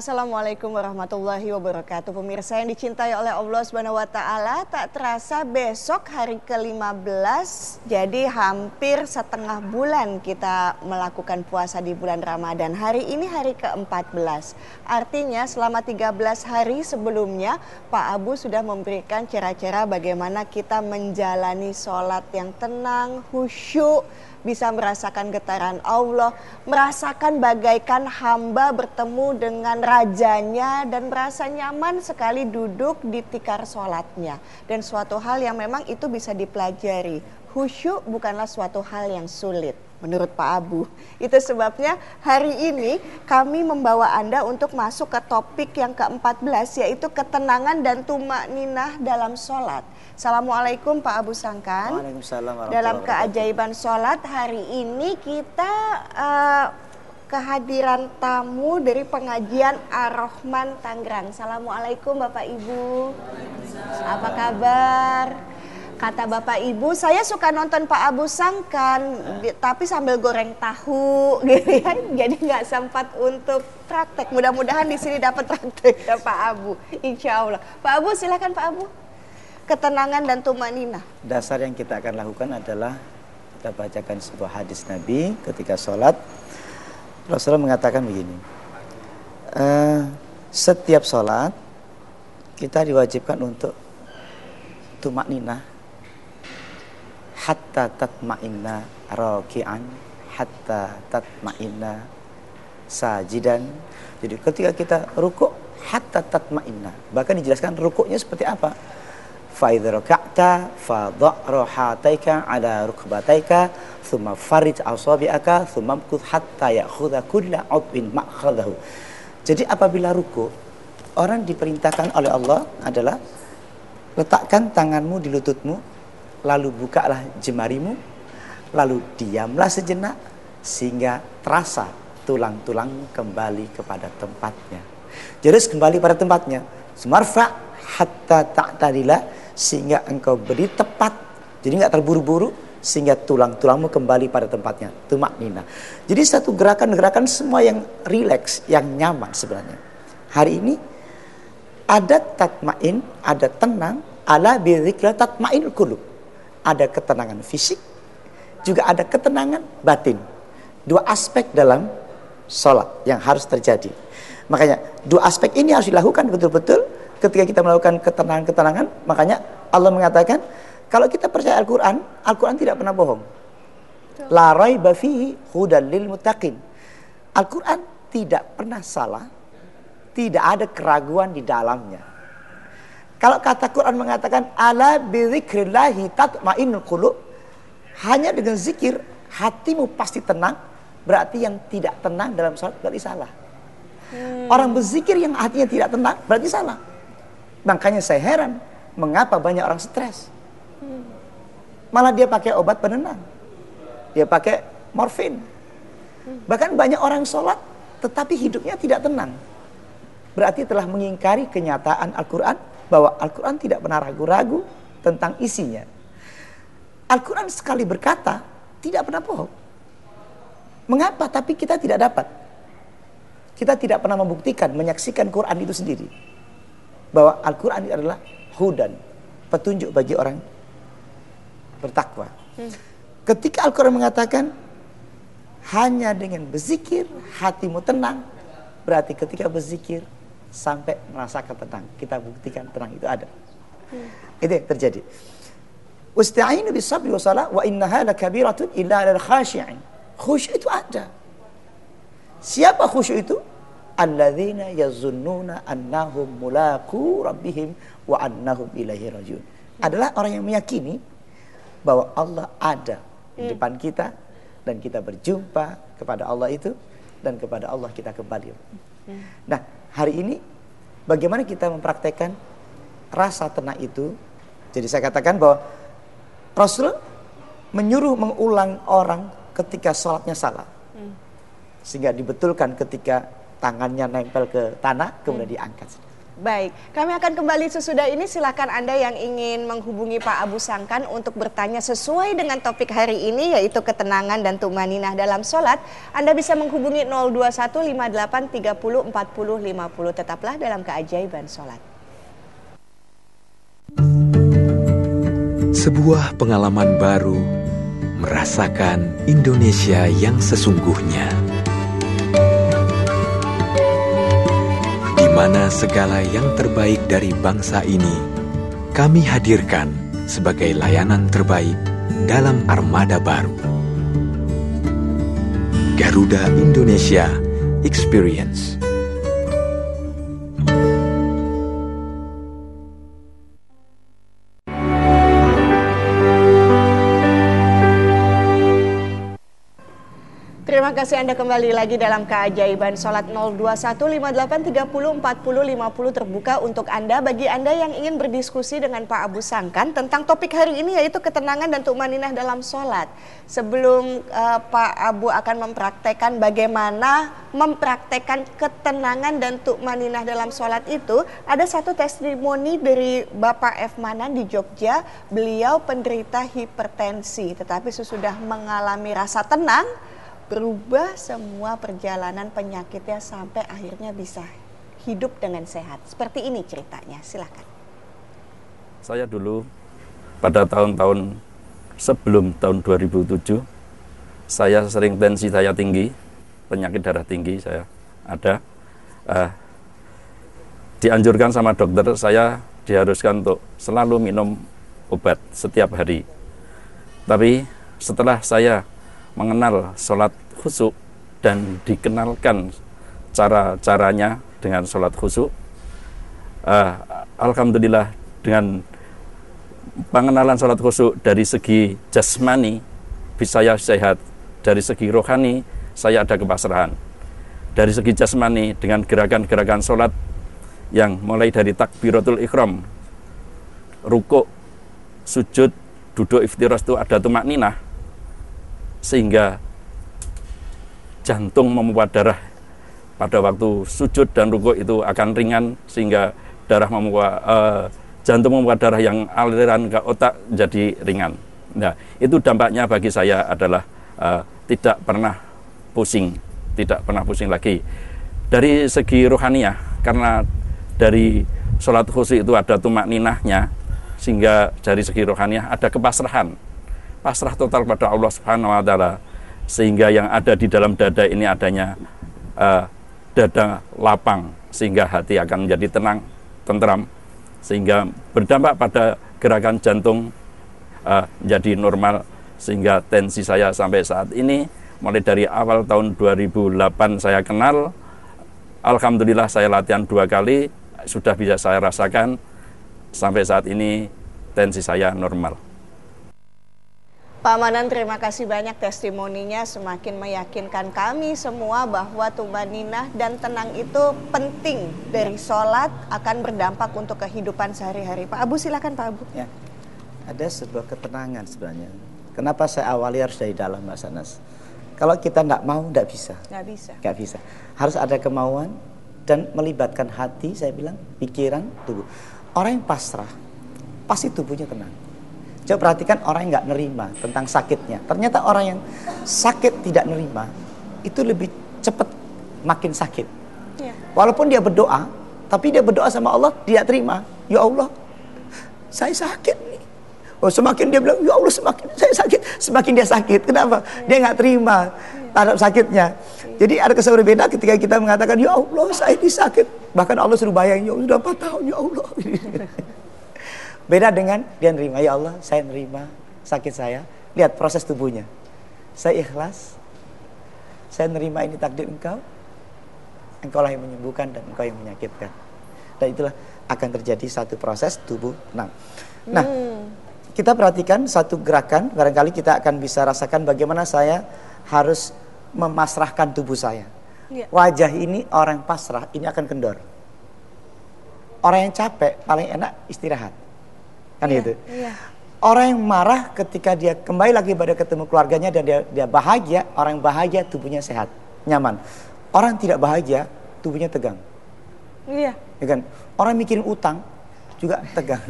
Assalamualaikum warahmatullahi wabarakatuh. Pemirsa yang dicintai oleh Allah Subhanahu wa taala, tak terasa besok hari ke-15 jadi hampir setengah bulan kita melakukan puasa di bulan Ramadan. Hari ini hari ke-14. Artinya selama 13 hari sebelumnya Pak Abu sudah memberikan cara-cara bagaimana kita menjalani sholat yang tenang, khusyuk, bisa merasakan getaran Allah, merasakan bagaikan hamba bertemu dengan rajanya dan merasa nyaman sekali duduk di tikar sholatnya. Dan suatu hal yang memang itu bisa dipelajari. Khusyuk bukanlah suatu hal yang sulit menurut Pak Abu. Itu sebabnya hari ini kami membawa Anda untuk masuk ke topik yang ke-14 yaitu ketenangan dan tumak ninah dalam sholat. Assalamualaikum Pak Abu Sangkan. Waalaikumsalam Dalam keajaiban sholat hari ini kita uh, kehadiran tamu dari pengajian Ar-Rahman Tangerang. Assalamualaikum Bapak Ibu. Apa kabar? Kata Bapak Ibu, saya suka nonton Pak Abu Sangkan, tapi sambil goreng tahu, gitu ya. Jadi nggak sempat untuk praktek. Mudah-mudahan di sini dapat praktek ya Pak Abu, Insya Allah. Pak Abu, silakan Pak Abu ketenangan dan tumanina. Dasar yang kita akan lakukan adalah kita bacakan sebuah hadis Nabi ketika sholat. Rasulullah mengatakan begini, e, setiap sholat kita diwajibkan untuk tumak nina hatta tatma'inna raki'an hatta tatma'inna sajidan. Jadi ketika kita rukuk hatta tatma'inna. Bahkan dijelaskan rukuknya seperti apa hatta jadi apabila ruku orang diperintahkan oleh Allah adalah letakkan tanganmu di lututmu lalu bukalah jemarimu lalu diamlah sejenak sehingga terasa tulang-tulang kembali kepada tempatnya. Jadi kembali pada tempatnya. Semarfa hatta ta'tadila sehingga engkau beri tepat. Jadi nggak terburu-buru sehingga tulang-tulangmu kembali pada tempatnya. Tumak nina jadi satu gerakan-gerakan semua yang rileks yang nyaman sebenarnya. Hari ini ada tatmain ada tenang ala bidzikra tatmain kulub ada ketenangan fisik juga ada ketenangan batin. Dua aspek dalam sholat yang harus terjadi. Makanya dua aspek ini harus dilakukan betul-betul ketika kita melakukan ketenangan-ketenangan, makanya Allah mengatakan, kalau kita percaya Al-Quran, Al-Quran tidak pernah bohong. La raiba fihi hudal lil muttaqin. Al-Quran tidak pernah salah, tidak ada keraguan di dalamnya. Kalau kata Quran mengatakan ala bidzikrillahi tatmainnul qulub, hanya dengan zikir hatimu pasti tenang, berarti yang tidak tenang dalam salat berarti salah. Hmm. Orang berzikir yang hatinya tidak tenang berarti salah. Makanya saya heran, mengapa banyak orang stres? Malah dia pakai obat penenang. Dia pakai morfin. Bahkan banyak orang sholat, tetapi hidupnya tidak tenang. Berarti telah mengingkari kenyataan Al-Quran, bahwa Al-Quran tidak pernah ragu-ragu tentang isinya. Al-Quran sekali berkata, tidak pernah bohong. Mengapa? Tapi kita tidak dapat. Kita tidak pernah membuktikan, menyaksikan Quran itu sendiri bahwa Al-Quran adalah hudan, petunjuk bagi orang bertakwa. Hmm. Ketika Al-Quran mengatakan hanya dengan berzikir hatimu tenang, berarti ketika berzikir sampai merasakan tenang, kita buktikan tenang itu ada. Hmm. Itu yang terjadi. Wasta'inu bisabri wa salah wa innaha lakabiratun illa lal khashi'in. Khusyuk itu ada. Siapa khusyuk itu? Alladzina yazunnuna annahum mulaku rabbihim wa annahum ilaihi rajiun. Adalah orang yang meyakini bahwa Allah ada di hmm. depan kita dan kita berjumpa kepada Allah itu dan kepada Allah kita kembali. Hmm. Nah, hari ini bagaimana kita mempraktekkan rasa tenang itu? Jadi saya katakan bahwa Rasul menyuruh mengulang orang ketika sholatnya salah. Hmm. Sehingga dibetulkan ketika tangannya nempel ke tanah kemudian hmm. diangkat. Baik, kami akan kembali sesudah ini. Silakan Anda yang ingin menghubungi Pak Abu Sangkan untuk bertanya sesuai dengan topik hari ini yaitu ketenangan dan tumaninah dalam sholat. Anda bisa menghubungi 02158304050. Tetaplah dalam keajaiban sholat. Sebuah pengalaman baru merasakan Indonesia yang sesungguhnya. Mana segala yang terbaik dari bangsa ini kami hadirkan sebagai layanan terbaik dalam armada baru. Garuda Indonesia Experience Kasih Anda kembali lagi dalam keajaiban Salat 02158304050 terbuka untuk Anda bagi Anda yang ingin berdiskusi dengan Pak Abu Sangkan tentang topik hari ini yaitu ketenangan dan tumaninah dalam sholat. Sebelum uh, Pak Abu akan mempraktekkan bagaimana mempraktekkan ketenangan dan tumaninah dalam sholat itu, ada satu testimoni dari Bapak F. Manan di Jogja. Beliau penderita hipertensi, tetapi sesudah mengalami rasa tenang, berubah semua perjalanan penyakitnya sampai akhirnya bisa hidup dengan sehat. Seperti ini ceritanya, silakan. Saya dulu pada tahun-tahun sebelum tahun 2007, saya sering tensi saya tinggi, penyakit darah tinggi saya ada. Uh, dianjurkan sama dokter saya diharuskan untuk selalu minum obat setiap hari. Tapi setelah saya mengenal sholat khusyuk dan dikenalkan cara-caranya dengan sholat khusyuk. Uh, Alhamdulillah dengan pengenalan sholat khusyuk dari segi jasmani bisa saya sehat, dari segi rohani saya ada kepasrahan. Dari segi jasmani dengan gerakan-gerakan sholat yang mulai dari takbiratul ikhram, rukuk, sujud, duduk iftiras itu ada tumak ninah, sehingga jantung memompa darah pada waktu sujud dan rukuk itu akan ringan sehingga darah memompa uh, jantung memompa darah yang aliran ke otak jadi ringan. Nah, itu dampaknya bagi saya adalah uh, tidak pernah pusing, tidak pernah pusing lagi. Dari segi rohaniah karena dari sholat khusyuk itu ada tumak ninahnya sehingga dari segi rohaniah ada kepasrahan pasrah total pada Allah Subhanahu wa taala. Sehingga yang ada di dalam dada ini adanya uh, dada lapang sehingga hati akan menjadi tenang, tentram sehingga berdampak pada gerakan jantung uh, menjadi normal sehingga tensi saya sampai saat ini mulai dari awal tahun 2008 saya kenal. Alhamdulillah saya latihan dua kali sudah bisa saya rasakan. Sampai saat ini tensi saya normal. Pak Manan terima kasih banyak testimoninya semakin meyakinkan kami semua bahwa tumaninah dan tenang itu penting dari sholat akan berdampak untuk kehidupan sehari-hari. Pak Abu silakan Pak Abu. Ya, ada sebuah ketenangan sebenarnya. Kenapa saya awali harus dari dalam Mbak Sanas? Kalau kita nggak mau, nggak bisa. Nggak bisa. Nggak bisa. Harus ada kemauan dan melibatkan hati, saya bilang, pikiran, tubuh. Orang yang pasrah, pasti tubuhnya tenang. Coba perhatikan orang yang nggak nerima tentang sakitnya. Ternyata orang yang sakit tidak nerima itu lebih cepat makin sakit. Ya. Walaupun dia berdoa, tapi dia berdoa sama Allah dia terima. Ya Allah, saya sakit nih. Oh semakin dia bilang, ya Allah semakin saya sakit, semakin dia sakit. Kenapa? Ya. Dia nggak terima terhadap sakitnya. Ya. Jadi ada kesan berbeda ketika kita mengatakan, ya Allah saya ini sakit. Bahkan Allah suruh bayangin, ya Allah sudah 4 tahun, ya Allah. Beda dengan dia nerima, ya Allah saya nerima sakit saya. Lihat proses tubuhnya. Saya ikhlas, saya nerima ini takdir engkau. Engkau lah yang menyembuhkan dan engkau yang menyakitkan. Dan itulah akan terjadi satu proses tubuh tenang. Nah, hmm. kita perhatikan satu gerakan, barangkali kita akan bisa rasakan bagaimana saya harus memasrahkan tubuh saya. Ya. Wajah ini orang pasrah, ini akan kendor. Orang yang capek paling enak istirahat kan yeah, gitu. Yeah. Orang yang marah ketika dia kembali lagi pada ketemu keluarganya dan dia, dia bahagia, orang yang bahagia tubuhnya sehat, nyaman. Orang yang tidak bahagia tubuhnya tegang. Iya. Ya kan? Orang mikirin utang juga tegang.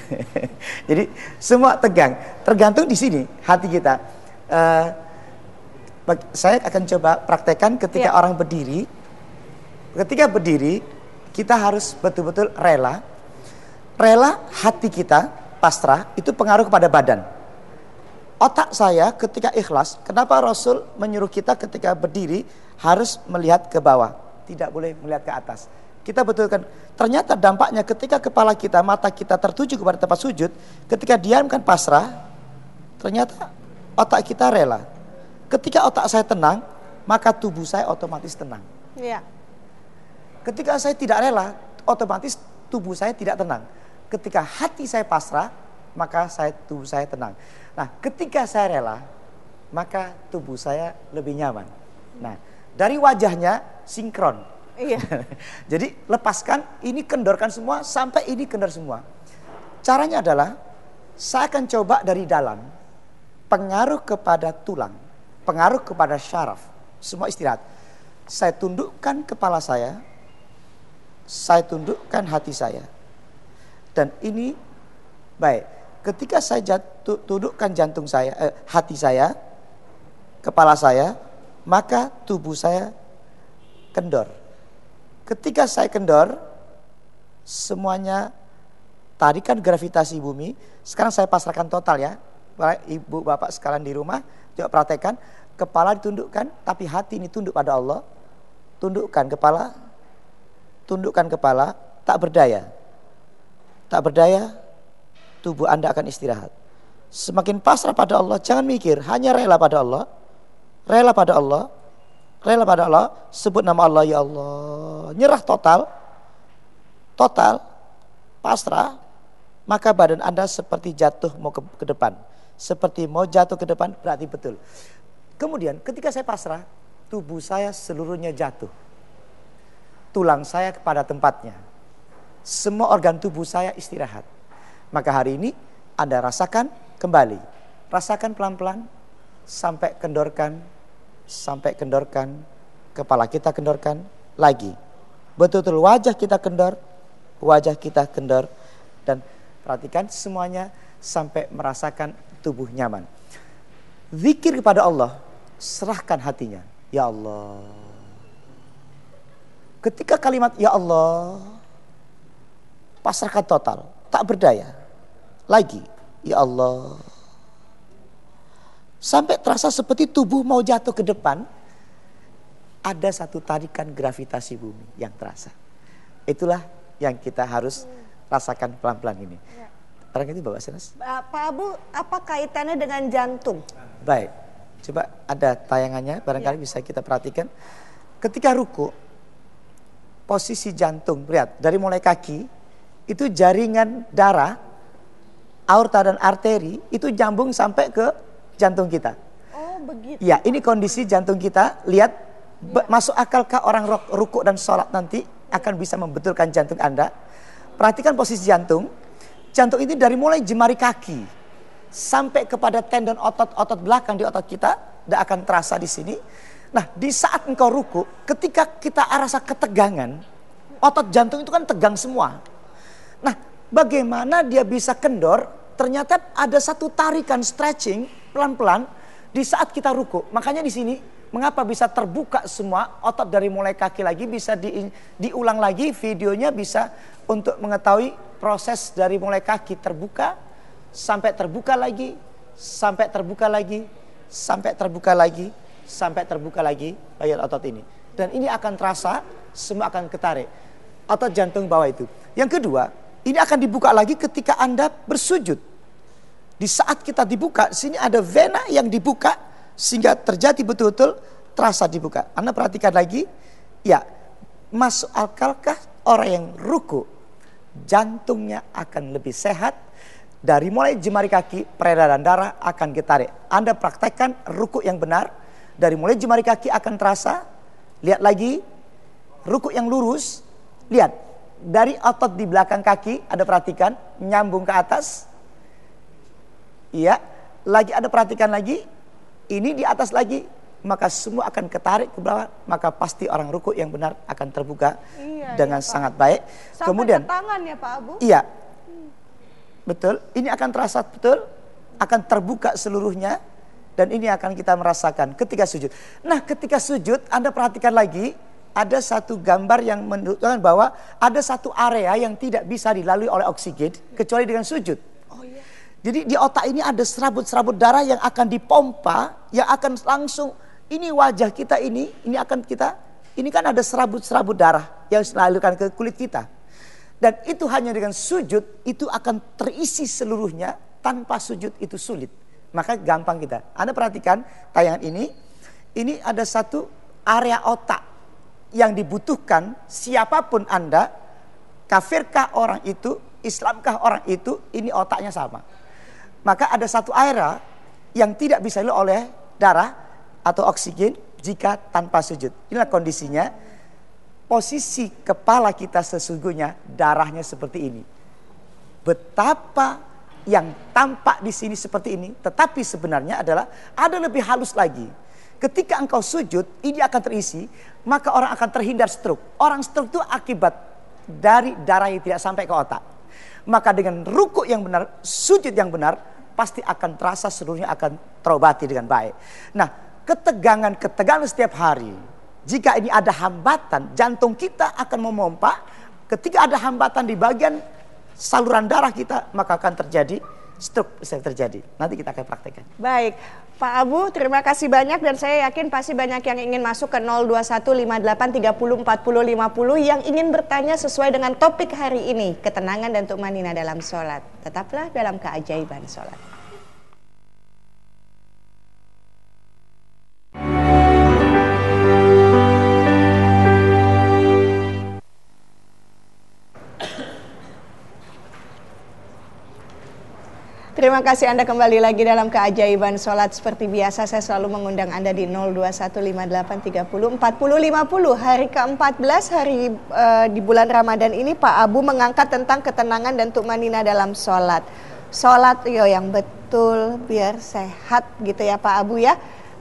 Jadi semua tegang. Tergantung di sini hati kita. Uh, saya akan coba praktekkan ketika ya. orang berdiri. Ketika berdiri, kita harus betul-betul rela. Rela hati kita pasrah itu pengaruh kepada badan. Otak saya ketika ikhlas, kenapa Rasul menyuruh kita ketika berdiri harus melihat ke bawah, tidak boleh melihat ke atas. Kita betulkan, ternyata dampaknya ketika kepala kita, mata kita tertuju kepada tempat sujud, ketika diamkan pasrah, ternyata otak kita rela. Ketika otak saya tenang, maka tubuh saya otomatis tenang. Iya. Ketika saya tidak rela, otomatis tubuh saya tidak tenang. Ketika hati saya pasrah, maka saya tubuh saya tenang. Nah, ketika saya rela, maka tubuh saya lebih nyaman. Nah, dari wajahnya sinkron Iya. Jadi lepaskan, ini kendorkan semua sampai ini kendor semua. Caranya adalah saya akan coba dari dalam. Pengaruh kepada tulang, pengaruh kepada syaraf, semua istirahat. Saya tundukkan kepala saya, saya tundukkan hati saya. Dan ini baik. Ketika saya jatuh, tundukkan jantung saya, eh, hati saya, kepala saya, maka tubuh saya kendor Ketika saya kendor, semuanya tarikan gravitasi bumi. Sekarang saya pasrahkan total ya. Ibu bapak sekalian di rumah, coba praktekkan. Kepala ditundukkan, tapi hati ini tunduk pada Allah. Tundukkan kepala, tundukkan kepala, tak berdaya. Tak berdaya, tubuh Anda akan istirahat. Semakin pasrah pada Allah, jangan mikir, hanya rela pada Allah. Rela pada Allah, rela pada Allah, sebut nama Allah ya Allah, nyerah total, total, pasrah, maka badan Anda seperti jatuh mau ke, ke depan. Seperti mau jatuh ke depan berarti betul. Kemudian ketika saya pasrah, tubuh saya seluruhnya jatuh. Tulang saya kepada tempatnya. Semua organ tubuh saya istirahat. Maka hari ini Anda rasakan kembali. Rasakan pelan-pelan sampai kendorkan sampai kendorkan, kepala kita kendorkan lagi. Betul-betul wajah kita kendor, wajah kita kendor dan perhatikan semuanya sampai merasakan tubuh nyaman. Zikir kepada Allah, serahkan hatinya. Ya Allah. Ketika kalimat ya Allah pasrahkan total, tak berdaya. Lagi, ya Allah. Sampai terasa seperti tubuh mau jatuh ke depan. Ada satu tarikan gravitasi bumi yang terasa. Itulah yang kita harus rasakan pelan-pelan ini. Barang itu Bapak Senas. Pak Abu, apa kaitannya dengan jantung? Baik, coba ada tayangannya, barangkali ya. bisa kita perhatikan. Ketika ruku, posisi jantung, lihat dari mulai kaki, itu jaringan darah, aorta dan arteri, itu jambung sampai ke jantung kita. Oh begitu. Ya ini kondisi jantung kita. Lihat ya. masuk akalkah orang ruku dan sholat nanti akan bisa membetulkan jantung anda. Perhatikan posisi jantung. Jantung ini dari mulai jemari kaki sampai kepada tendon otot-otot belakang di otot kita tidak akan terasa di sini. Nah, di saat engkau ruku, ketika kita rasa ketegangan, otot jantung itu kan tegang semua. Nah, bagaimana dia bisa kendor? Ternyata ada satu tarikan stretching pelan-pelan di saat kita ruku. Makanya di sini mengapa bisa terbuka semua otot dari mulai kaki lagi bisa di, diulang lagi videonya bisa untuk mengetahui proses dari mulai kaki terbuka sampai terbuka lagi sampai terbuka lagi sampai terbuka lagi sampai terbuka lagi bagian otot ini dan ini akan terasa semua akan ketarik otot jantung bawah itu yang kedua ini akan dibuka lagi ketika anda bersujud di saat kita dibuka, sini ada vena yang dibuka sehingga terjadi betul-betul terasa dibuka. Anda perhatikan lagi, ya masuk akalkah orang yang ruku jantungnya akan lebih sehat dari mulai jemari kaki peredaran darah akan ditarik. Anda praktekkan ruku yang benar dari mulai jemari kaki akan terasa. Lihat lagi ruku yang lurus. Lihat dari otot di belakang kaki ada perhatikan nyambung ke atas Iya, lagi ada perhatikan lagi. Ini di atas lagi maka semua akan ketarik ke bawah, maka pasti orang rukuk yang benar akan terbuka Iya, dengan iya, Pak. sangat baik. Sampai Kemudian ke tangan ya Pak Abu? Iya. Betul. Ini akan terasa betul, akan terbuka seluruhnya dan ini akan kita merasakan ketika sujud. Nah, ketika sujud Anda perhatikan lagi ada satu gambar yang menunjukkan bahwa ada satu area yang tidak bisa dilalui oleh oksigen kecuali dengan sujud. Oh iya. Jadi di otak ini ada serabut-serabut darah yang akan dipompa, yang akan langsung ini wajah kita ini, ini akan kita, ini kan ada serabut-serabut darah yang dialirkan ke kulit kita. Dan itu hanya dengan sujud itu akan terisi seluruhnya tanpa sujud itu sulit. Maka gampang kita. Anda perhatikan tayangan ini, ini ada satu area otak yang dibutuhkan siapa pun Anda, kafirkah orang itu, Islamkah orang itu, ini otaknya sama. Maka ada satu area yang tidak bisa dilalui oleh darah atau oksigen jika tanpa sujud. Inilah kondisinya. Posisi kepala kita sesungguhnya darahnya seperti ini. Betapa yang tampak di sini seperti ini, tetapi sebenarnya adalah ada lebih halus lagi. Ketika engkau sujud, ini akan terisi, maka orang akan terhindar stroke. Orang stroke itu akibat dari darah yang tidak sampai ke otak. Maka dengan rukuk yang benar, sujud yang benar, pasti akan terasa seluruhnya akan terobati dengan baik. Nah, ketegangan-ketegangan setiap hari, jika ini ada hambatan, jantung kita akan memompa. Ketika ada hambatan di bagian saluran darah kita, maka akan terjadi stroke bisa terjadi. Nanti kita akan praktekkan. Baik, Pak Abu, terima kasih banyak dan saya yakin pasti banyak yang ingin masuk ke 02158304050 yang ingin bertanya sesuai dengan topik hari ini, ketenangan dan tumanina dalam sholat. Tetaplah dalam keajaiban sholat. Terima kasih Anda kembali lagi dalam keajaiban sholat seperti biasa saya selalu mengundang Anda di 02158304050 hari ke-14 hari eh, di bulan Ramadan ini Pak Abu mengangkat tentang ketenangan dan tumanina dalam sholat. Sholat yo yang betul biar sehat gitu ya Pak Abu ya.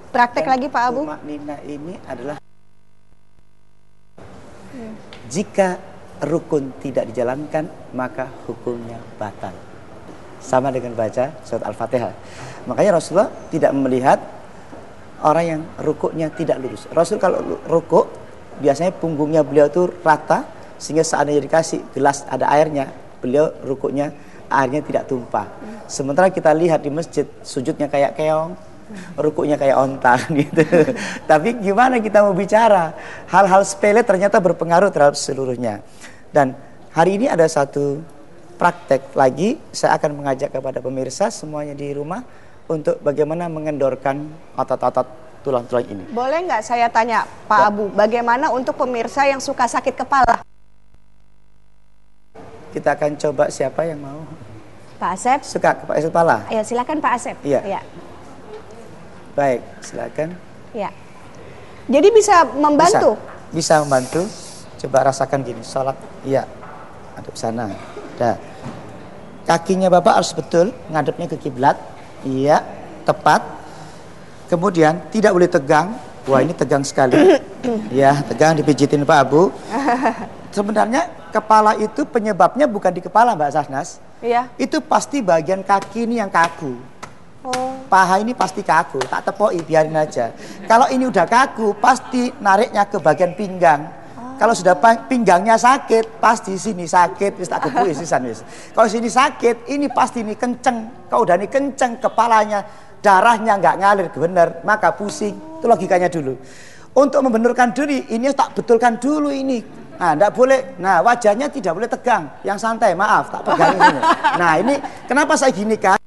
Praktek lagi Pak Abu. Nina ini adalah jika rukun tidak dijalankan maka hukumnya batal. Sama dengan baca surat Al-Fatihah. Makanya Rasulullah tidak melihat orang yang rukuknya tidak lurus. Rasul kalau rukuk biasanya punggungnya beliau itu rata sehingga seandainya dikasih gelas ada airnya, beliau rukuknya airnya tidak tumpah. Sementara kita lihat di masjid sujudnya kayak keong, rukuknya kayak onta gitu. Tapi gimana kita mau bicara? Hal-hal sepele ternyata berpengaruh terhadap seluruhnya. Dan hari ini ada satu praktek lagi, saya akan mengajak kepada pemirsa semuanya di rumah untuk bagaimana mengendorkan otot-otot tulang-tulang ini. Boleh nggak saya tanya Pak Ya. Abu, bagaimana untuk pemirsa yang suka sakit kepala? Kita akan coba siapa yang mau. Pak Asep? Suka kepala kepala? Ya silakan Pak Asep. Iya. Ya. Baik, silakan. ya. Jadi bisa membantu. Bisa, bisa membantu. Coba rasakan gini, sholat. Iya, hadap sana. Dah. Kakinya Bapak harus betul, ngadepnya ke kiblat. Iya, tepat. Kemudian tidak boleh tegang. Wah, ini tegang sekali. ya, tegang dipijitin Pak Abu. Sebenarnya kepala itu penyebabnya bukan di kepala Mbak Sasnas. Iya. Itu pasti bagian kaki ini yang kaku. Oh. Paha ini pasti kaku, tak tepoi biarin aja. Kalau ini udah kaku, pasti nariknya ke bagian pinggang. Kalau sudah pinggangnya sakit, pasti sini sakit, wis tak. Kalau sini sakit, ini pasti ini kenceng. Kalau udah ini kenceng, kepalanya darahnya nggak ngalir bener, maka pusing. Itu logikanya dulu. Untuk membenarkan diri, ini tak betulkan dulu ini. Nah, enggak boleh. Nah, wajahnya tidak boleh tegang. Yang santai, maaf, tak pegang ini. Nah, ini kenapa saya gini kan?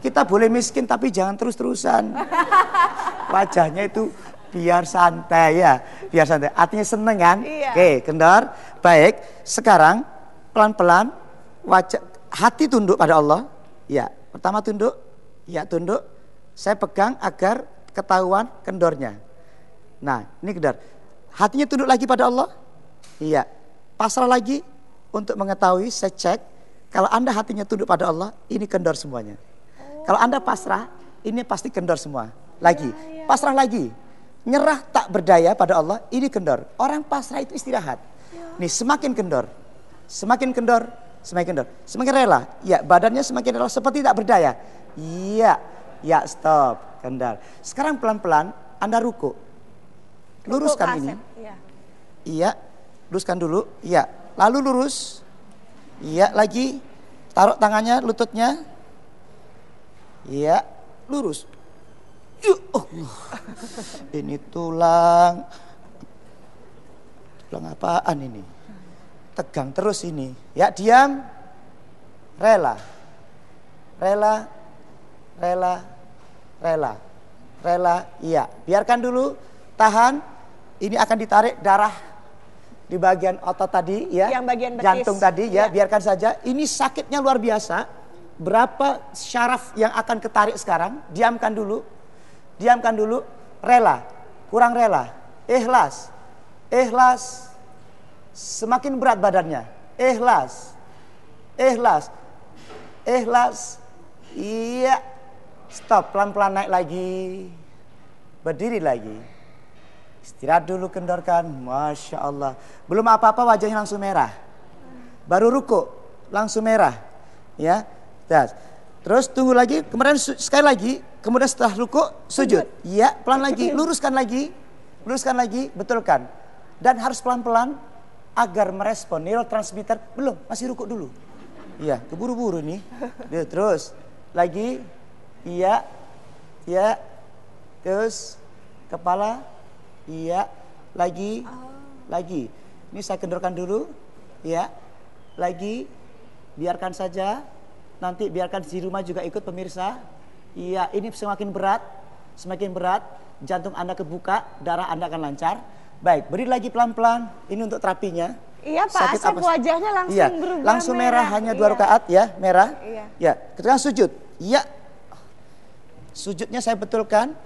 Kita boleh miskin tapi jangan terus-terusan. Wajahnya itu biar santai ya, biar santai. Artinya seneng kan? Iya. Oke, kendor. Baik, sekarang pelan-pelan wajah hati tunduk pada Allah. Ya, pertama tunduk. Ya, tunduk. Saya pegang agar ketahuan kendornya. Nah, ini kendor. Hatinya tunduk lagi pada Allah. Iya. Pasrah lagi untuk mengetahui saya cek kalau Anda hatinya tunduk pada Allah, ini kendor semuanya. Kalau Anda pasrah, ini pasti kendor semua. Lagi, pasrah lagi. Nyerah tak berdaya pada Allah, ini kendor. Orang pasrah itu istirahat. Nih, semakin kendor. Semakin kendor, semakin kendor. Semakin rela. Ya, badannya semakin rela seperti tak berdaya. Iya. Ya, stop, kendor. Sekarang pelan-pelan Anda ruku. Luruskan Ruku ini. Iya. Iya, luruskan dulu. Iya, lalu lurus. Iya, lagi. Taruh tangannya, lututnya. Iya, lurus. Allah. Ini tulang. Tulang apaan ini? Tegang terus ini. Ya, diam. Rela. Rela. Rela. Rela. Rela. Iya, biarkan dulu. Tahan. Ini akan ditarik darah di bagian otot tadi ya. Yang bagian betis. Jantung tadi ya, Ya. biarkan saja. Ini sakitnya luar biasa. Berapa syaraf yang akan ketarik sekarang? Diamkan dulu. Diamkan dulu. Rela. Kurang rela. Ikhlas. Ikhlas. Semakin berat badannya. Ikhlas. Ikhlas. Ikhlas. Iya. Stop. Pelan-pelan naik lagi. Berdiri lagi. Istirahat dulu kendorkan. Masya Allah. Belum apa-apa wajahnya langsung merah. Baru ruku. Langsung merah. Ya. Terus tunggu lagi. Kemudian su- sekali lagi. Kemudian setelah ruku sujud. Iya. Pelan lagi. Luruskan lagi. Luruskan lagi. Betulkan. Dan harus pelan-pelan. Agar merespon neurotransmitter. Belum. Masih ruku dulu. Iya. Keburu-buru nih. Dia terus. Lagi. Iya. Iya. Terus. Kepala. Iya. Lagi. Lagi. Ini saya kendorkan dulu. Ya. Lagi. Biarkan saja. Nanti biarkan di rumah juga ikut pemirsa. Iya, ini semakin berat. Semakin berat. Jantung Anda kebuka. Darah Anda akan lancar. Baik, beri lagi pelan-pelan. Ini untuk terapinya. Iya, Pak Sakit Asep apa? wajahnya langsung iya. berubah Langsung merah, merah. hanya dua Iya. rakaat ya, merah. Iya. Ya, ketika sujud. Iya. Sujudnya saya betulkan.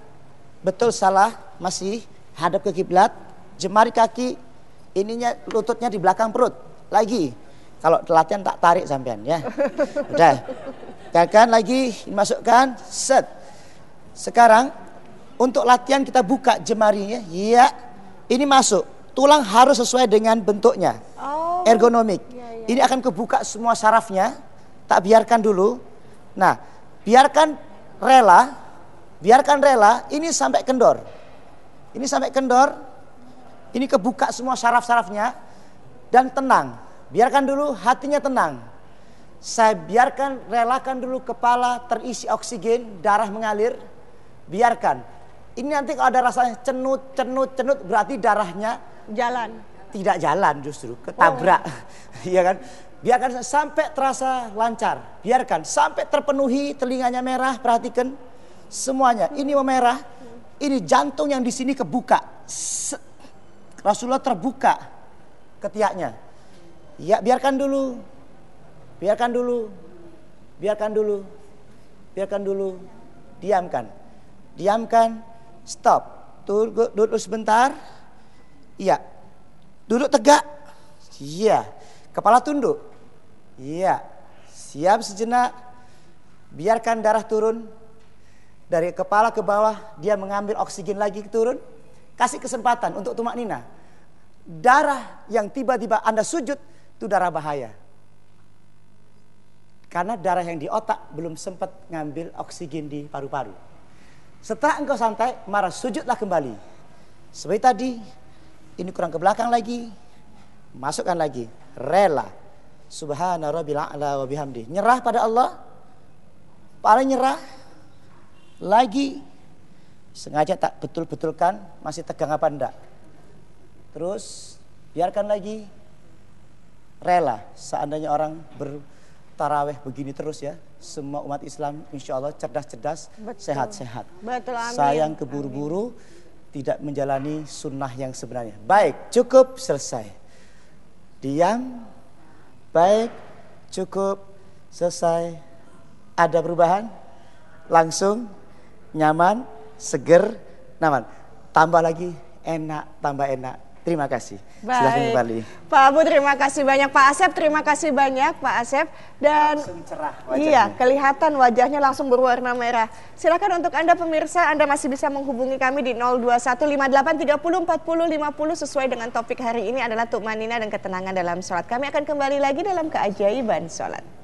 Betul salah, masih hadap ke kiblat. Jemari kaki ininya lututnya di belakang perut. Lagi. Kalau latihan tak tarik sampean ya. Udah. Tekan lagi, masukkan, set. Sekarang untuk latihan kita buka jemarinya. Iya. Ini masuk. Tulang harus sesuai dengan bentuknya. Oh. Ergonomik. Iya, iya. Ini akan kebuka semua sarafnya. Tak biarkan dulu. Nah, biarkan rela. Biarkan rela. Ini sampai kendor. Ini sampai kendor. Ini kebuka semua saraf-sarafnya. Dan tenang. Biarkan dulu hatinya tenang. Saya biarkan, relakan dulu kepala terisi oksigen, darah mengalir. Biarkan. Ini nanti kalau ada rasanya cenut, cenut, cenut, berarti darahnya Jalan. tidak jalan justru, ketabrak. Iya kan? Biarkan sampai terasa lancar. Biarkan sampai terpenuhi telinganya merah, perhatikan semuanya. Ini memerah. Ini jantung yang di sini kebuka. Rasulullah terbuka ketiaknya. Ya, biarkan dulu. Biarkan dulu. Biarkan dulu. Biarkan dulu. Diamkan. Diamkan. Stop. Tunggu duduk sebentar. Iya. Duduk tegak. Iya. Kepala tunduk. Iya. Siap sejenak. Biarkan darah turun. Dari kepala ke bawah. Dia mengambil oksigen lagi turun. Kasih kesempatan untuk tumak nina. Darah yang tiba-tiba Anda sujud. Itu darah bahaya. Karena darah yang di otak belum sempat ngambil oksigen di paru-paru. Setelah engkau santai, marah sujudlah kembali. Seperti tadi, ini kurang ke belakang lagi. Masukkan lagi. Rela. Subhana rabbil a'la wa bihamdi. Nyerah pada Allah. Paling nyerah. Lagi. Sengaja tak betul-betulkan masih tegang apa enggak. Terus biarkan lagi. Rela. Seandainya orang bertaraweh begini terus ya. Semua umat Islam insya Allah cerdas-cerdas, sehat-sehat. Betul, amin. Sayang keburu-buru tidak menjalani sunnah yang sebenarnya. Baik, cukup selesai. Diam. Baik, cukup selesai. Ada perubahan? Langsung nyaman, seger, nyaman. Tambah lagi enak, tambah enak. Terima kasih. Silahkan Baik. kembali. Pak Abu terima kasih banyak. Pak Asep terima kasih banyak Pak Asep. Dan Langsung cerah wajahnya. iya kelihatan wajahnya langsung berwarna merah. Silakan untuk Anda pemirsa Anda masih bisa menghubungi kami di 02158304050 sesuai dengan topik hari ini adalah Tukmanina dan ketenangan dalam sholat. Kami akan kembali lagi dalam keajaiban sholat.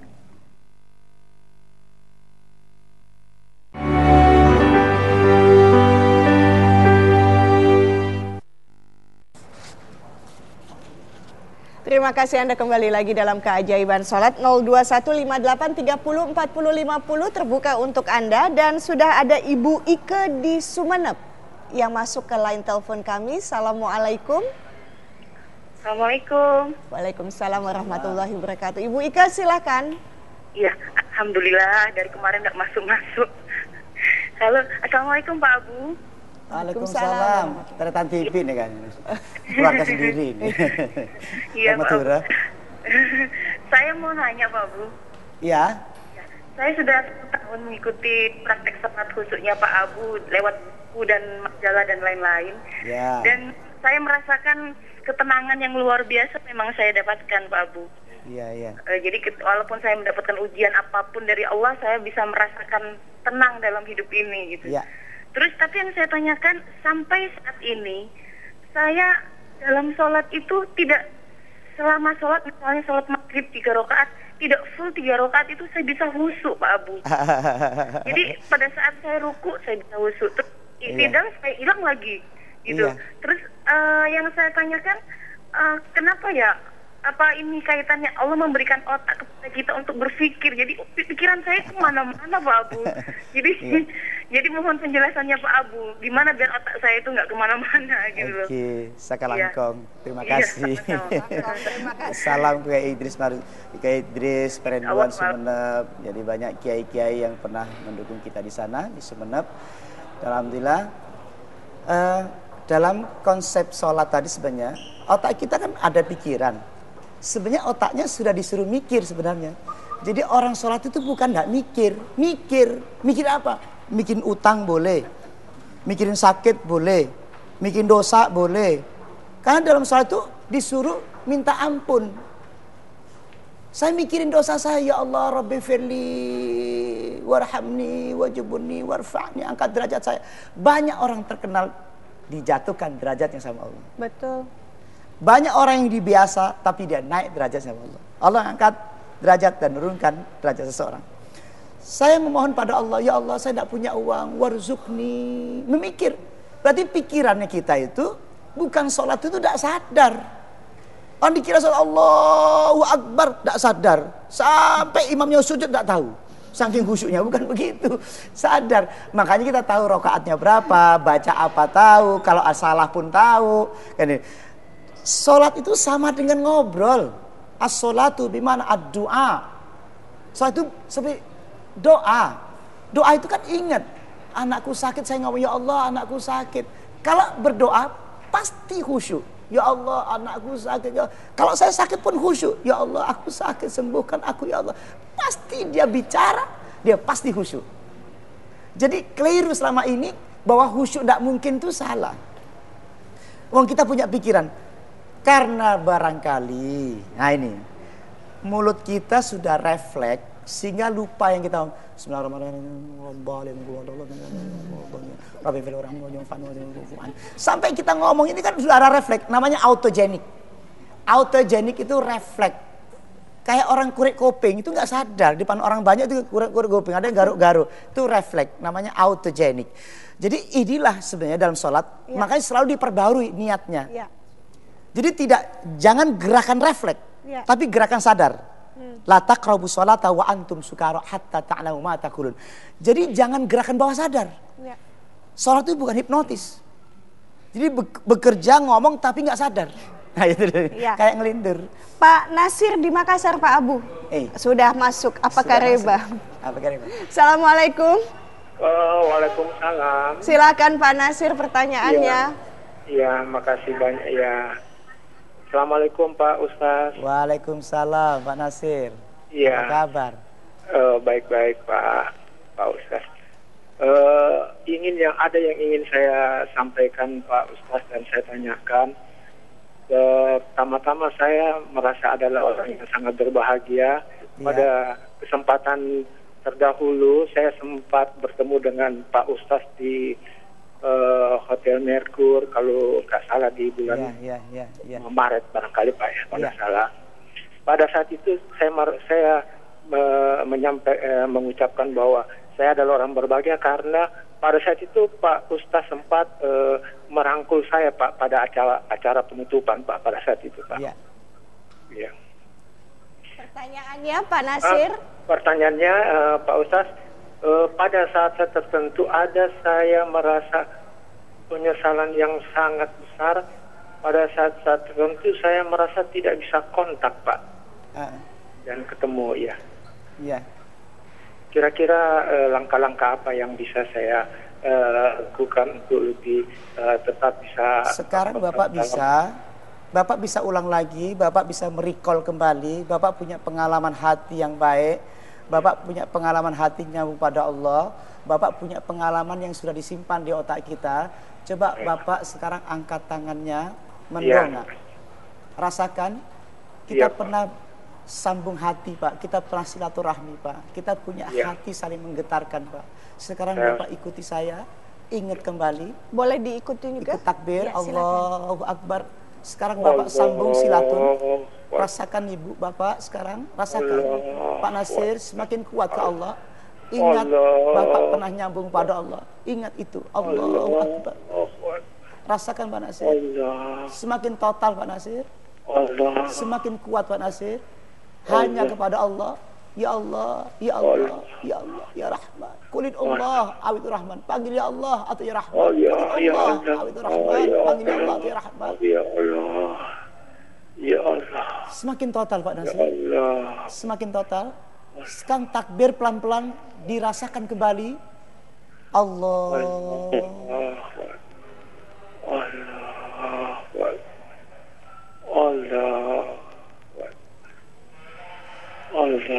Terima kasih Anda kembali lagi dalam keajaiban sholat 02158304050 terbuka untuk Anda dan sudah ada Ibu Ike di Sumeneb yang masuk ke line telepon kami. Assalamualaikum. Assalamualaikum. Waalaikumsalam warahmatullahi wabarakatuh. Ibu Ike silakan. Iya, alhamdulillah dari kemarin nggak masuk-masuk. Halo, assalamualaikum Pak Abu. Waalaikumsalam. Teretan TV nih kan. Keluarga sendiri nih. Iya. Madura. Saya mau nanya Pak Abu. Iya. Saya sudah tahun mengikuti praktek sholat khususnya Pak Abu lewat buku dan majalah dan lain-lain. Ya. Dan saya merasakan ketenangan yang luar biasa memang saya dapatkan Pak Abu. Iya, iya. Eh, jadi walaupun saya mendapatkan ujian apa pun dari Allah, saya bisa merasakan tenang dalam hidup ini gitu. Iya. Terus tapi yang saya tanyakan sampai saat ini saya dalam sholat itu tidak selama sholat misalnya sholat maghrib tiga rakaat tidak full tiga rakaat itu saya bisa husu Pak Abu. Jadi pada saat saya ruku saya bisa husu. Terus Iya. tidak saya hilang lagi gitu. Iya. Terus eh, yang saya tanyakan eh, kenapa ya apa ini kaitannya Allah memberikan otak kepada kita untuk berpikir jadi pikiran saya ke mana-mana Pak Abu jadi Iya. jadi mohon penjelasannya Pak Abu gimana biar otak saya itu nggak ke mana-mana gitu loh Oke, sakalangkong. Terima Iya, kasih. sama-sama. Terima kasih. Salam ke Idris Maru, ke Idris Perenduan. Sumeneb. Jadi banyak kiai-kiai yang pernah mendukung kita di sana di Sumeneb. Alhamdulillah eh, dalam konsep sholat tadi sebenarnya otak kita kan ada pikiran. Sebenarnya otaknya sudah disuruh mikir sebenarnya. Jadi orang sholat itu bukan nggak mikir, mikir, mikir apa? Mikirin utang boleh, mikirin sakit boleh, mikirin dosa boleh. Karena dalam sholat itu disuruh minta ampun. Saya mikirin dosa saya, ya Allah, Rabbi firli, warhamni, wajibuni, warfa'ni, angkat derajat saya. Banyak orang terkenal dijatuhkan derajatnya sama Allah. Betul. Banyak orang yang dibiasa tapi dia naik derajatnya Allah. Allah angkat derajat dan menurunkan derajat seseorang. Saya memohon pada Allah, ya Allah saya tidak punya uang, warzukni. Memikir. Berarti pikirannya kita itu bukan sholat itu tidak sadar. Orang dikira sholat Allahu Akbar tidak sadar. Sampai imamnya sujud tidak tahu. Saking khusyuknya bukan begitu. Sadar. Makanya kita tahu rokaatnya berapa, baca apa tahu, kalau salah pun tahu. Kan. Sholat itu sama dengan ngobrol. As-sholatu bimana ad-du'a. Sholat itu seperti doa. Doa itu kan ingat. Anakku sakit, saya ngomong, ya Allah anakku sakit. Kalau berdoa, pasti khusyuk. Ya Allah anakku sakit. Ya. Kalau saya sakit pun khusyuk. Ya Allah aku sakit, sembuhkan aku ya Allah. Pasti dia bicara, dia pasti khusyuk. Jadi keliru selama ini bahwa khusyuk tidak mungkin itu salah. Wong kita punya pikiran. Karena barangkali, nah ini, mulut kita sudah refleks sehingga lupa yang kita Bismillahirrahmanirrahim. Sampai kita ngomong ini kan sudah ada refleks, namanya autogenik. Autogenik itu refleks. Kayak orang kurik koping itu nggak sadar di depan orang banyak itu kurik kurik koping ada yang garuk-garuk itu refleks namanya autogenik. Jadi inilah sebenarnya dalam sholat Ya. makanya selalu diperbarui niatnya. Ya. Jadi tidak jangan gerakan refleks, Ya. tapi gerakan sadar. La taqrabu sholata wa antum sukara hatta ta'lamu ma taqulun. Jadi jangan gerakan bawah sadar. Ya. Sholat itu bukan hipnotis. Jadi be- bekerja ngomong tapi nggak sadar. Nah itu deh. Ya. kayak ngelindur. Pak Nasir di Makassar Pak Abu. Eh. Sudah masuk. Apakah Sudah reba? masuk. Apa kira Assalamualaikum. Oh, Waalaikumsalam. Silakan Pak Nasir pertanyaannya. Iya, makasih banyak ya. Assalamualaikum Pak Ustaz. Waalaikumsalam Pak Nasir. Apa Iya, kabar? eh, baik-baik Pak Pak Ustaz. Eh, ingin yang ada yang ingin saya sampaikan Pak Ustaz dan saya tanyakan. Eh, Pertama-tama saya merasa adalah orang yang sangat berbahagia. Iya. Pada kesempatan terdahulu saya sempat bertemu dengan Pak Ustaz di eh, Hotel Merkur kalau nggak salah di bulan Ya, ya, ya, ya. Maret barangkali Pak ya kalau nggak salah. Pada saat itu saya saya me- menyampai eh, mengucapkan bahwa saya adalah orang berbahagia karena pada saat itu Pak Ustaz sempat eh, merangkul saya Pak pada acara acara penutupan Pak pada saat itu Pak. Ya. Iya. Pertanyaannya Pak Nasir. Ah, pertanyaannya eh, Pak Ustaz, eh, pada saat-saat tertentu ada saya merasa penyesalan yang sangat besar. Pada saat-saat tertentu saya merasa tidak bisa kontak Pak Ah, dan ketemu ya. ya. Kira-kira eh, langkah-langkah apa yang bisa saya eh, lakukan untuk lebih eh, tetap bisa Sekarang Bapak dalam- bisa Bapak bisa ulang lagi, Bapak bisa merecall kembali, Bapak punya pengalaman hati yang baik, Bapak punya pengalaman hati nyambung pada Allah, Bapak punya pengalaman yang sudah disimpan di otak kita. Coba Bapak sekarang angkat tangannya, mendongak. Rasakan, kita Iya, Pak. pernah sambung hati Pak, kita pernah silaturahmi Pak, kita punya Iya. hati saling menggetarkan Pak. Sekarang Saya- Bapak ikuti saya, ingat kembali, Boleh diikuti juga? ikut takbir Ya, silakan. Allahu Akbar sekarang Bapak sambung silatun rasakan Ibu Bapak sekarang rasakan Allah. Pak Nasir semakin kuat ke Allah ingat Allah. Bapak pernah nyambung pada Allah ingat itu Akbar Allah. rasakan Pak Nasir Allah. semakin total Pak Nasir Allah. semakin kuat Pak Nasir hanya kepada Allah Ya Allah, Ya Allah, Ya Allah, Ya Rahman. Kulin Allah, awit Rahman. Panggil Ya Allah atau Ya Rahman. Oh, ya, ya Allah, Allah. awit Oh, Rahman. ya Panggil Ya Allah Allah. atau Ya Rahman. Ya Allah. Ya. Semakin total Pak Ya Nasir. Allah. Semakin total. Sekarang takbir pelan-pelan dirasakan kembali. Allah. Allah. Allah. Allah.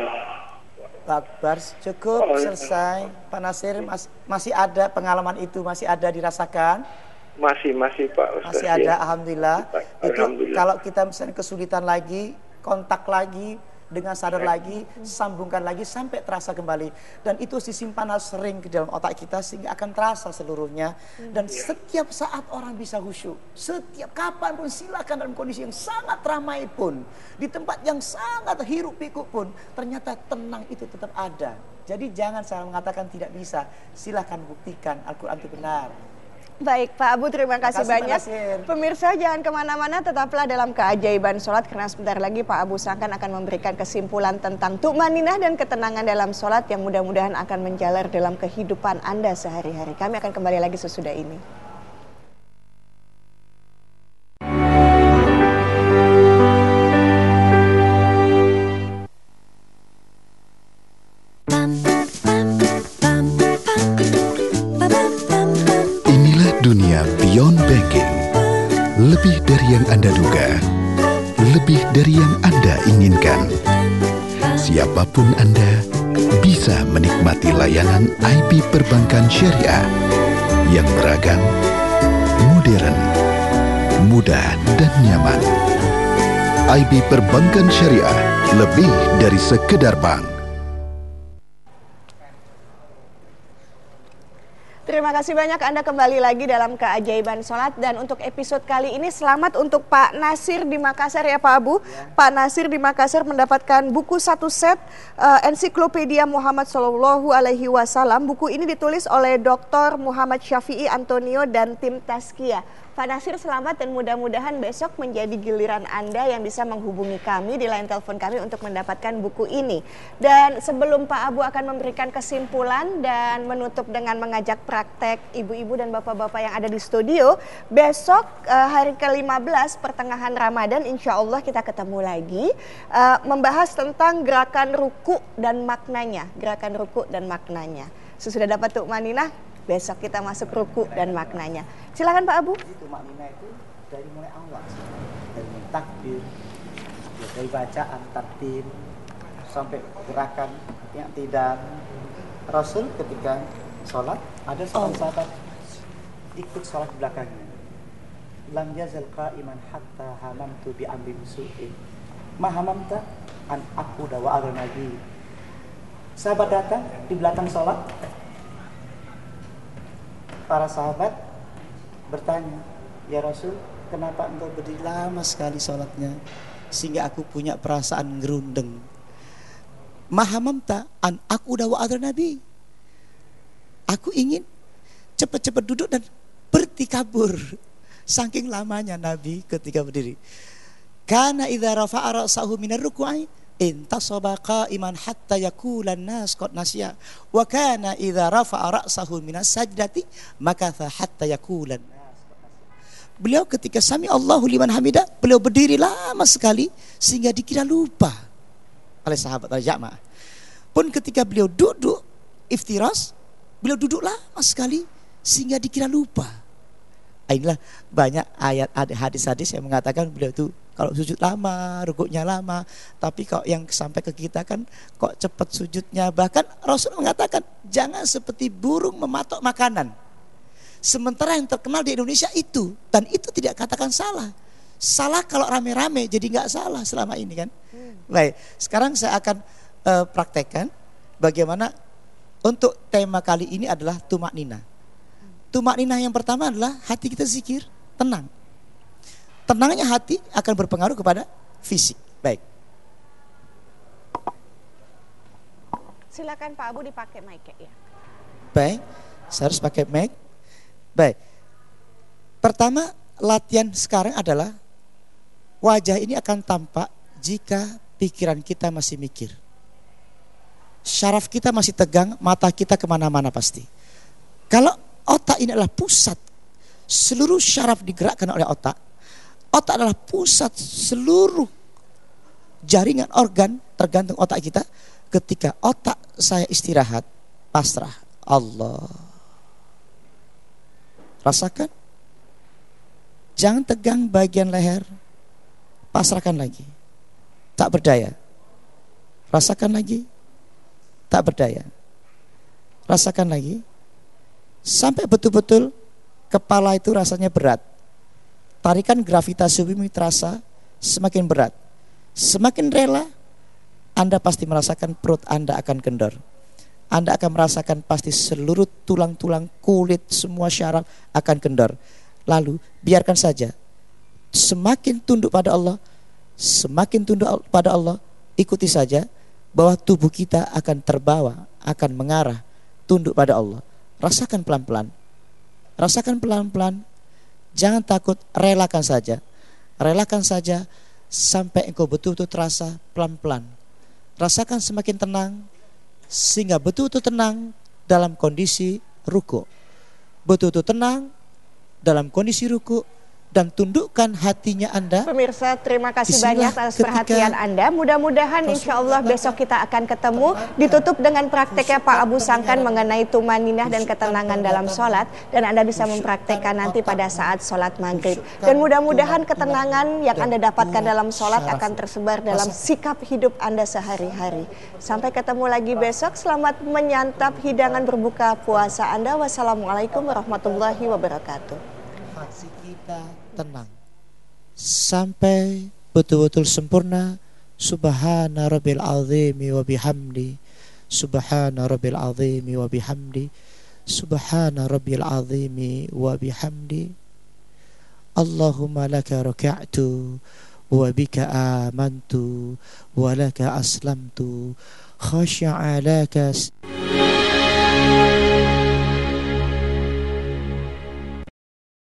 Akbar cukup selesai. Pak Nasir mas- masih ada pengalaman itu masih ada dirasakan. Masih masih Pak Ustaz. Masih ya. ada alhamdulillah. Itu Alhamdulillah. kalau kita misalnya kesulitan lagi, kontak lagi dengan sadar lagi, sambungkan lagi sampai terasa kembali. Dan itu disimpan sering ke dalam otak kita sehingga akan terasa seluruhnya. Dan setiap saat orang bisa khusyuk. Setiap kapan pun silakan dalam kondisi yang sangat ramai pun, di tempat yang sangat hiruk pikuk pun, ternyata tenang itu tetap ada. Jadi jangan saya mengatakan tidak bisa. Silahkan buktikan Al-Quran itu benar. Baik Pak Abu terima kasih kasih, banyak. Nasir. Pemirsa jangan ke mana-mana tetaplah dalam keajaiban sholat karena sebentar lagi Pak Abu Sangkan akan memberikan kesimpulan tentang tukmaninah dan ketenangan dalam sholat yang mudah-mudahan akan menjalar dalam kehidupan Anda sehari-hari. Kami akan kembali lagi sesudah ini. IB Perbankan Syariah yang beragam, modern, mudah dan nyaman. IB Perbankan Syariah lebih dari sekedar bank. Kasih banyak Anda kembali lagi dalam keajaiban sholat dan untuk episode kali ini selamat untuk Pak Nasir di Makassar ya Pak Abu. Pak Nasir di Makassar mendapatkan buku satu set eh, ensiklopedia Muhammad Shallallahu Alaihi Wasallam. Buku ini ditulis oleh Dr. Muhammad Syafi'i Antonio dan tim Taskia. Pak Nasir selamat dan mudah-mudahan besok menjadi giliran Anda yang bisa menghubungi kami di line telepon kami untuk mendapatkan buku ini. Dan sebelum Pak Abu akan memberikan kesimpulan dan menutup dengan mengajak praktek ibu-ibu dan bapak-bapak yang ada di studio, besok eh, hari ke-15 pertengahan Ramadan insya Allah kita ketemu lagi eh, membahas tentang gerakan ruku dan maknanya, gerakan ruku dan maknanya. Sesudah dapat tuh maninah, besok kita masuk ruku dan maknanya. Silakan Pak Abu. itu maknina itu dari mulai awal dari takbir dari bacaan tartil sampai gerakan yang tidak Rasul ketika sholat ada seorang sahabat ikut sholat di belakangnya lam yazal qa'iman hatta hamamtu bi amrin su'in. Ma hamamta an aku dawa nabi. Sahabat datang di belakang sholat. Para sahabat bertanya, Ya Rasul, kenapa engkau berdiri lama sekali sholatnya? Sehingga aku punya perasaan gerundeng. Mahamamta an aku dawa nabi. Aku ingin cepat-cepat duduk dan bertikabur Saking lamanya Nabi ketika berdiri. Karena idza rafa'a ra'sahu minar ruku'i intasaba qa'iman hatta yakulan nas qad nasya wa kana idza rafa'a sajdati makatha hatta yakulan Beliau ketika sami Allahu liman hamidah, beliau berdiri lama sekali sehingga dikira lupa oleh sahabat oleh jamaah. Pun ketika beliau duduk iftiras, beliau duduk lama sekali sehingga dikira lupa. Ah, inilah banyak ayat hadis-hadis yang mengatakan beliau itu kalau sujud lama, rukuknya lama, tapi kalau yang sampai ke kita kan kok cepat sujudnya. Bahkan Rasul mengatakan jangan seperti burung mematok makanan. Sementara yang terkenal di Indonesia itu dan itu tidak katakan salah. Salah kalau rame-rame jadi nggak salah selama ini kan. Hmm. Baik, sekarang saya akan uh, praktekkan bagaimana untuk tema kali ini adalah tumak nina. Tumak ninah yang pertama adalah hati kita zikir, tenang. Tenangnya hati akan berpengaruh kepada fisik. Baik. Silakan Pak Abu dipakai mic ya. Baik, saya harus pakai mic. Baik. Pertama, latihan sekarang adalah wajah ini akan tampak jika pikiran kita masih mikir. Syaraf kita masih tegang, mata kita ke mana-mana pasti. Kalau Otak ini adalah pusat. Seluruh syaraf digerakkan oleh otak. Otak adalah pusat seluruh jaringan organ tergantung otak kita. Ketika otak saya istirahat, pasrah. Allah. Rasakan. Jangan tegang bagian leher. Pasrahkan lagi. Tak berdaya. Rasakan lagi. Tak berdaya. Rasakan lagi Sampai betul-betul kepala itu rasanya berat. Tarikan gravitasi bumi terasa semakin berat. Semakin rela, Anda pasti merasakan perut Anda akan kendor. Anda akan merasakan pasti seluruh tulang-tulang, kulit, semua syaraf akan kendor. Lalu biarkan saja. Semakin tunduk pada Allah, semakin tunduk pada Allah, ikuti saja bahwa tubuh kita akan terbawa, akan mengarah tunduk pada Allah. Rasakan pelan-pelan. Rasakan pelan-pelan. Jangan takut, relakan saja. Relakan saja sampai engkau betul-betul terasa pelan-pelan. Rasakan semakin tenang sehingga betul-betul tenang dalam kondisi ruku. Betul-betul tenang dalam kondisi ruku dan tundukkan hatinya Anda. Pemirsa, terima kasih banyak atas perhatian Anda. Mudah-mudahan insya Allah besok kita akan ketemu. Ditutup dengan prakteknya Pak Abu Sangkan mengenai tumaninah dan ketenangan dalam sholat. Dan Anda bisa mempraktekkan nanti pada saat sholat maghrib. Dan mudah-mudahan ketenangan yang Anda dapatkan dalam sholat akan tersebar dalam sikap hidup Anda sehari-hari. Sampai ketemu lagi besok. Selamat menyantap hidangan berbuka puasa Anda. Wassalamualaikum warahmatullahi wabarakatuh kita tenang. Sampai betul-betul sempurna subhana rabbil azimi wa bihamdi. Subhana rabbil azimi wa bihamdi. Subhana rabbil azimi wa bihamdi. Allahumma laka raka'tu wa bika amantu wa laka aslamtu. Khasya'a laka